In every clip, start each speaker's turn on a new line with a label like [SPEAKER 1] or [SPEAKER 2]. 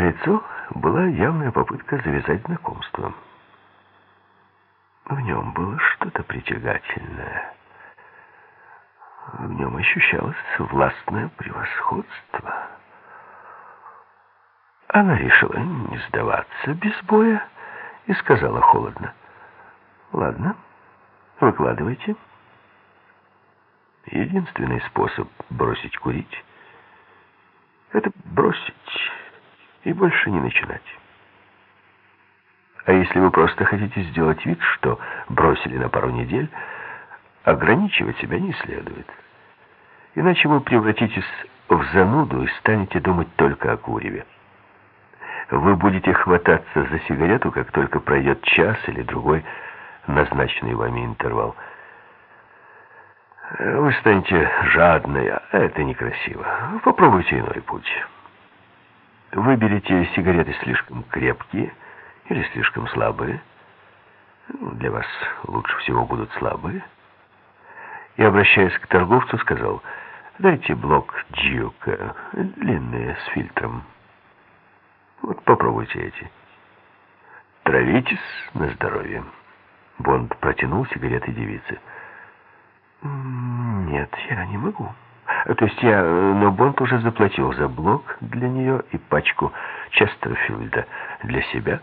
[SPEAKER 1] На лицо была явная попытка завязать знакомство. В нем было что-то притягательное. В нем ощущалось властное превосходство. Она решила не сдаваться без боя и сказала холодно. «Ладно, выкладывайте». Единственный способ бросить курить — это бросить и больше не начинать. А если вы просто хотите сделать вид, что бросили на пару недель, ограничивать себя не следует. Иначе вы превратитесь в зануду и станете думать только о куреве. Вы будете хвататься за сигарету, как только пройдет час или другой назначенный вами интервал. Вы станете жадной, а это некрасиво. Попробуйте иной путь. Выберите сигареты слишком крепкие или слишком слабые. Для вас лучше всего будут слабые. И, обращаясь к торговцу, сказал, дайте блок Джиока, длинные, с фильтром. Вот попробуйте эти. Травитесь на здоровье. Бонд протянул сигареты девице. Нет, я не могу. То есть я... Но Бонд уже заплатил за блок для нее и пачку Честерфилда для себя.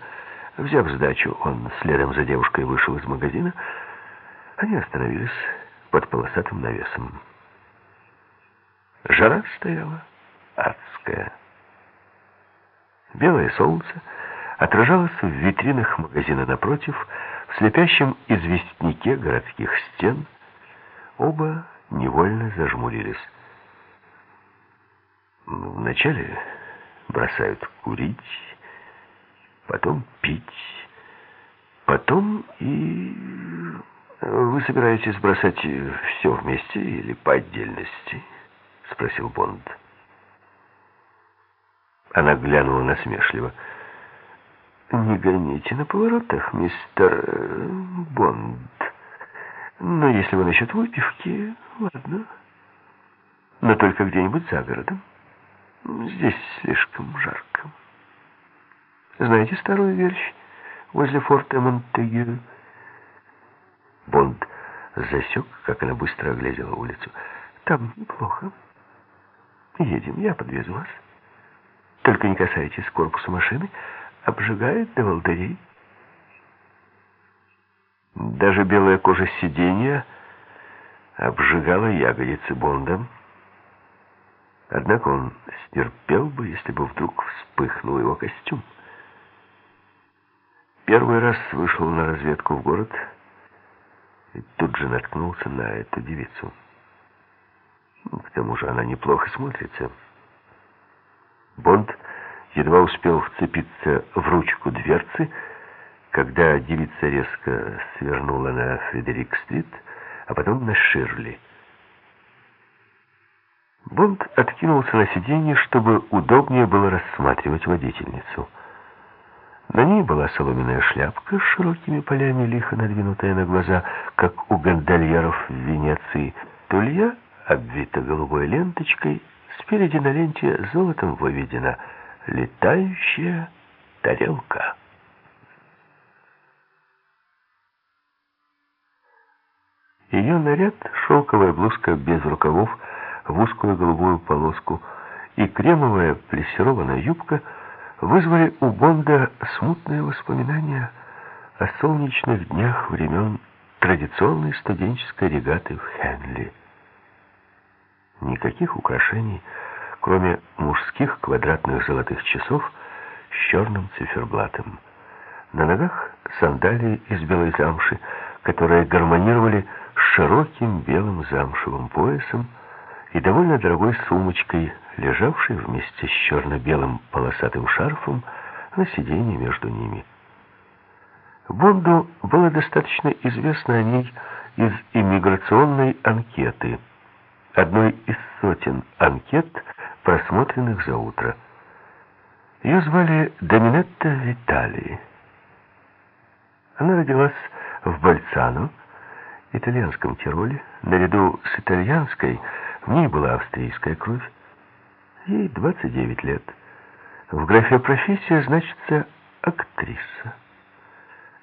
[SPEAKER 1] Взяв сдачу, он следом за девушкой вышел из магазина. Они остановились под полосатым навесом. Жара стояла адская. Белое солнце отражалось в витринах магазина напротив, в слепящем известняке городских стен. Оба невольно зажмурились. Вначале бросают курить, потом пить, потом и... Вы собираетесь бросать все вместе или по отдельности? Спросил Бонд. Она глянула насмешливо. «Не гоните на поворотах, мистер э, Бонд. Но если вы насчет выпивки, ладно. Но только где-нибудь за городом. Здесь слишком жарко. Знаете старую вещь возле форта Монтегю?» Бонд засек, как она быстро оглядела улицу. «Там неплохо. Едем, я подвезу вас». Только не касайтесь корпуса машины. Обжигает до волдырей. Даже белая кожа сиденья обжигала ягодицы Бонда. Однако он стерпел бы, если бы вдруг вспыхнул его костюм. Первый раз вышел на разведку в город и тут же наткнулся на эту девицу. К тому же она неплохо смотрится. Бонд едва успел вцепиться в ручку дверцы, когда девица резко свернула на Фредерик-стрит, а потом на Ширли. Бонд откинулся на сиденье, чтобы удобнее было рассматривать водительницу. На ней была соломенная шляпка с широкими полями, лихо надвинутая на глаза, как у гондольеров в Венеции. Тулья обвита голубой ленточкой, Спереди на ленте золотом выведена «Летающая тарелка». Ее наряд, шелковая блузка без рукавов, в узкую голубую полоску и кремовая плессированная юбка вызвали у Бонда смутные воспоминания о солнечных днях времен традиционной студенческой регаты в Хенли. Никаких украшений, кроме мужских квадратных золотых часов с черным циферблатом. На ногах сандалии из белой замши, которые гармонировали с широким белым замшевым поясом и довольно дорогой сумочкой, лежавшей вместе с черно-белым полосатым шарфом на сиденье между ними. Бонду было достаточно известно о ней из иммиграционной анкеты – одной из сотен анкет, просмотренных за утро. Ее звали Доминетта Виталии. Она родилась в Бальцано, итальянском Тироле. Наряду с итальянской в ней была австрийская кровь. Ей 29 лет. В графе «профессия» значится «актриса».